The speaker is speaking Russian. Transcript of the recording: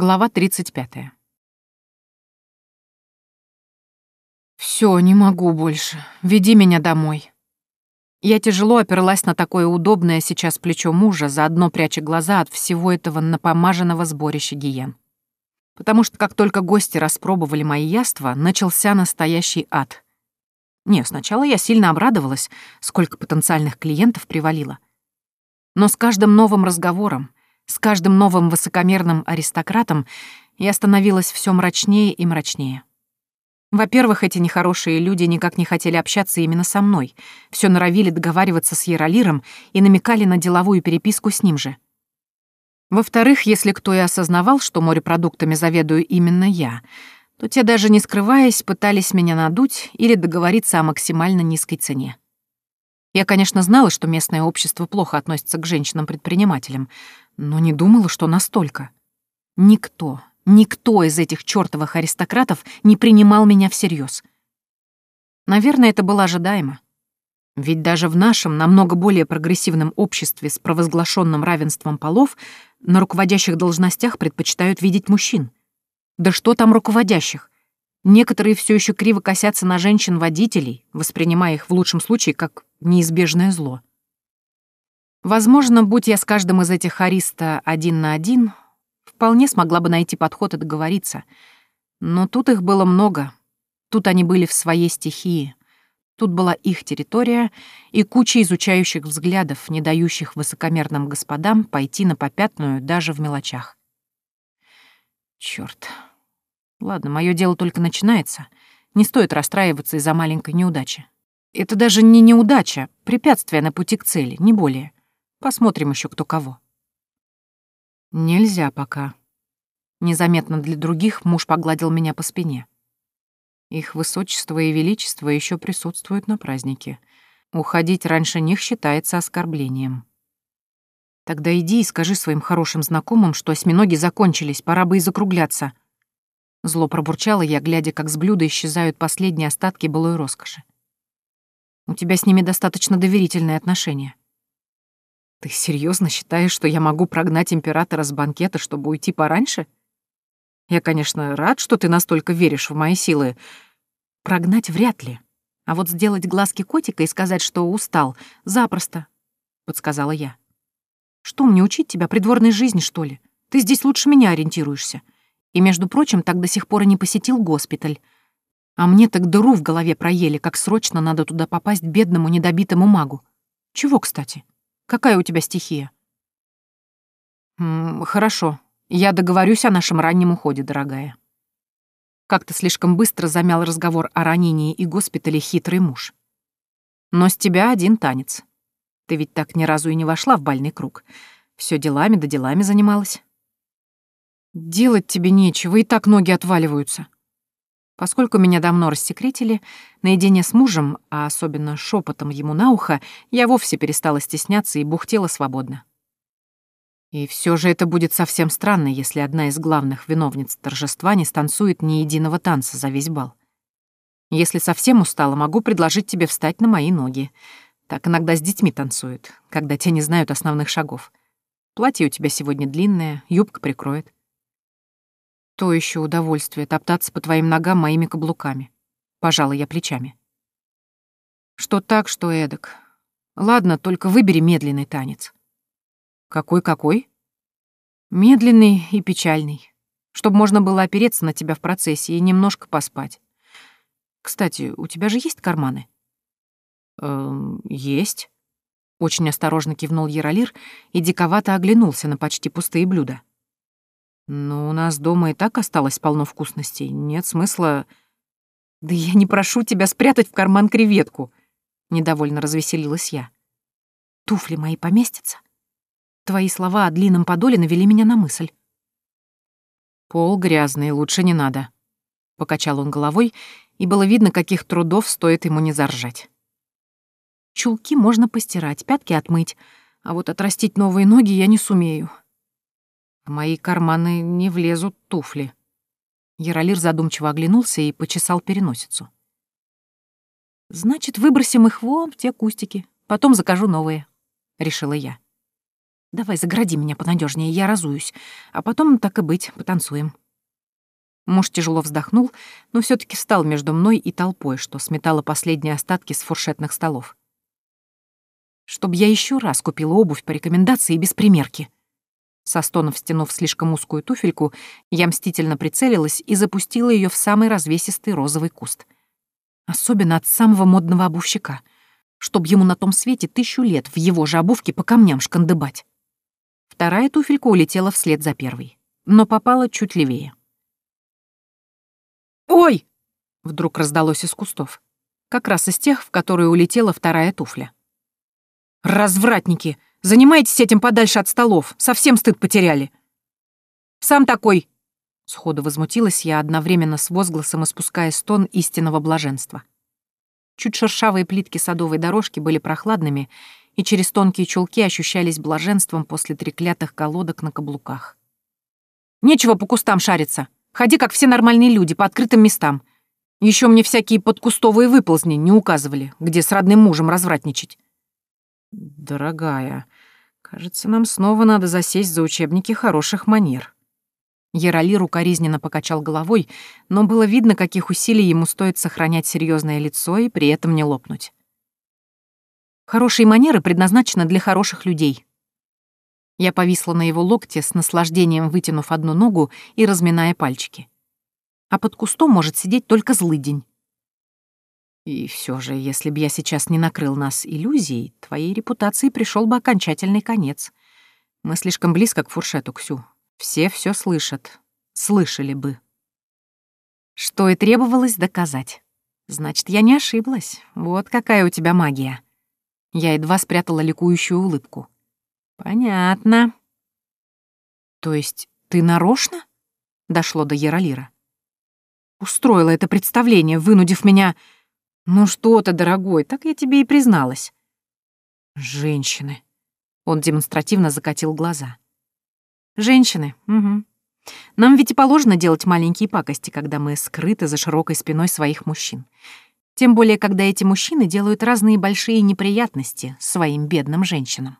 Глава 35. Все, не могу больше. Веди меня домой. Я тяжело оперлась на такое удобное сейчас плечо мужа, заодно пряча глаза от всего этого напомаженного сборища гиен. Потому что как только гости распробовали мои яства, начался настоящий ад. Не, сначала я сильно обрадовалась, сколько потенциальных клиентов привалило. Но с каждым новым разговором, с каждым новым высокомерным аристократом я становилась все мрачнее и мрачнее. Во-первых, эти нехорошие люди никак не хотели общаться именно со мной, все норовили договариваться с Яролиром и намекали на деловую переписку с ним же. Во-вторых, если кто и осознавал, что морепродуктами заведую именно я, то те даже не скрываясь пытались меня надуть или договориться о максимально низкой цене. Я, конечно, знала, что местное общество плохо относится к женщинам-предпринимателям, но не думала, что настолько. Никто, Никто из этих чёртовых аристократов не принимал меня всерьез. Наверное, это было ожидаемо. Ведь даже в нашем намного более прогрессивном обществе с провозглашенным равенством полов на руководящих должностях предпочитают видеть мужчин. Да что там руководящих? Некоторые все еще криво косятся на женщин-водителей, воспринимая их в лучшем случае как неизбежное зло. Возможно, будь я с каждым из этих ариста один на один, Вполне смогла бы найти подход и договориться. Но тут их было много. Тут они были в своей стихии. Тут была их территория и куча изучающих взглядов, не дающих высокомерным господам пойти на попятную даже в мелочах. Чёрт. Ладно, мое дело только начинается. Не стоит расстраиваться из-за маленькой неудачи. Это даже не неудача, препятствие на пути к цели, не более. Посмотрим еще кто кого. Нельзя пока. Незаметно для других муж погладил меня по спине. Их высочество и величество еще присутствуют на празднике. Уходить раньше них считается оскорблением. Тогда иди и скажи своим хорошим знакомым, что осьминоги закончились, пора бы и закругляться. Зло пробурчало я, глядя, как с блюда исчезают последние остатки былой роскоши. У тебя с ними достаточно доверительные отношения. Ты серьезно считаешь, что я могу прогнать императора с банкета, чтобы уйти пораньше? Я, конечно, рад, что ты настолько веришь в мои силы. Прогнать вряд ли. А вот сделать глазки котика и сказать, что устал, запросто, — подсказала я. Что, мне учить тебя придворной жизни, что ли? Ты здесь лучше меня ориентируешься. И, между прочим, так до сих пор и не посетил госпиталь. А мне так дыру в голове проели, как срочно надо туда попасть бедному недобитому магу. Чего, кстати? Какая у тебя стихия?» М -м, «Хорошо. Я договорюсь о нашем раннем уходе, дорогая». Как-то слишком быстро замял разговор о ранении и госпитале хитрый муж. «Но с тебя один танец. Ты ведь так ни разу и не вошла в бальный круг. Все делами да делами занималась». «Делать тебе нечего, и так ноги отваливаются», Поскольку меня давно рассекретили, наедине с мужем, а особенно шепотом ему на ухо, я вовсе перестала стесняться и бухтела свободно. И все же это будет совсем странно, если одна из главных виновниц торжества не станцует ни единого танца за весь бал. Если совсем устала, могу предложить тебе встать на мои ноги. Так иногда с детьми танцуют, когда те не знают основных шагов. Платье у тебя сегодня длинное, юбка прикроет. То еще удовольствие топтаться по твоим ногам моими каблуками. Пожала я плечами. Что так, что эдак. Ладно, только выбери медленный танец. Какой-какой? Медленный и печальный. Чтобы можно было опереться на тебя в процессе и немножко поспать. Кстати, у тебя же есть карманы? Эм, есть. Очень осторожно кивнул Яролир и диковато оглянулся на почти пустые блюда. Но у нас дома и так осталось полно вкусностей. Нет смысла... Да я не прошу тебя спрятать в карман креветку. Недовольно развеселилась я. Туфли мои поместятся? Твои слова о длинном подоле навели меня на мысль. Пол грязный, лучше не надо. Покачал он головой, и было видно, каких трудов стоит ему не заржать. Чулки можно постирать, пятки отмыть, а вот отрастить новые ноги я не сумею. Мои карманы не влезут туфли. Яролир задумчиво оглянулся и почесал переносицу. «Значит, выбросим их вон в те кустики. Потом закажу новые», — решила я. Давай загради меня понадежнее, я разуюсь, а потом, так и быть, потанцуем». Муж тяжело вздохнул, но все таки встал между мной и толпой, что сметала последние остатки с фуршетных столов. «Чтоб я еще раз купила обувь по рекомендации без примерки». Со стонов стянув слишком узкую туфельку, я мстительно прицелилась и запустила ее в самый развесистый розовый куст. Особенно от самого модного обувщика, чтоб ему на том свете тысячу лет в его же обувке по камням шкандыбать. Вторая туфелька улетела вслед за первой, но попала чуть левее. «Ой!» — вдруг раздалось из кустов. Как раз из тех, в которые улетела вторая туфля. «Развратники! Занимайтесь этим подальше от столов! Совсем стыд потеряли!» «Сам такой!» Сходу возмутилась я одновременно с возгласом, испуская стон истинного блаженства. Чуть шершавые плитки садовой дорожки были прохладными, и через тонкие чулки ощущались блаженством после треклятых колодок на каблуках. «Нечего по кустам шариться!» Ходи, как все нормальные люди, по открытым местам. Еще мне всякие подкустовые выползни не указывали, где с родным мужем развратничать. Дорогая, кажется, нам снова надо засесть за учебники хороших манер. Яроли рукоризненно покачал головой, но было видно, каких усилий ему стоит сохранять серьезное лицо и при этом не лопнуть. Хорошие манеры предназначены для хороших людей, я повисла на его локте с наслаждением, вытянув одну ногу и разминая пальчики. А под кустом может сидеть только злыдень. И все же, если бы я сейчас не накрыл нас иллюзией, твоей репутации пришел бы окончательный конец. Мы слишком близко к фуршету, Ксю. Все все слышат. Слышали бы. Что и требовалось доказать. Значит, я не ошиблась. Вот какая у тебя магия. Я едва спрятала ликующую улыбку. «Понятно». «То есть ты нарочно?» — дошло до Яролира. «Устроила это представление, вынудив меня...» «Ну что ты, дорогой, так я тебе и призналась». «Женщины». Он демонстративно закатил глаза. «Женщины, угу. Нам ведь и положено делать маленькие пакости, когда мы скрыты за широкой спиной своих мужчин. Тем более, когда эти мужчины делают разные большие неприятности своим бедным женщинам.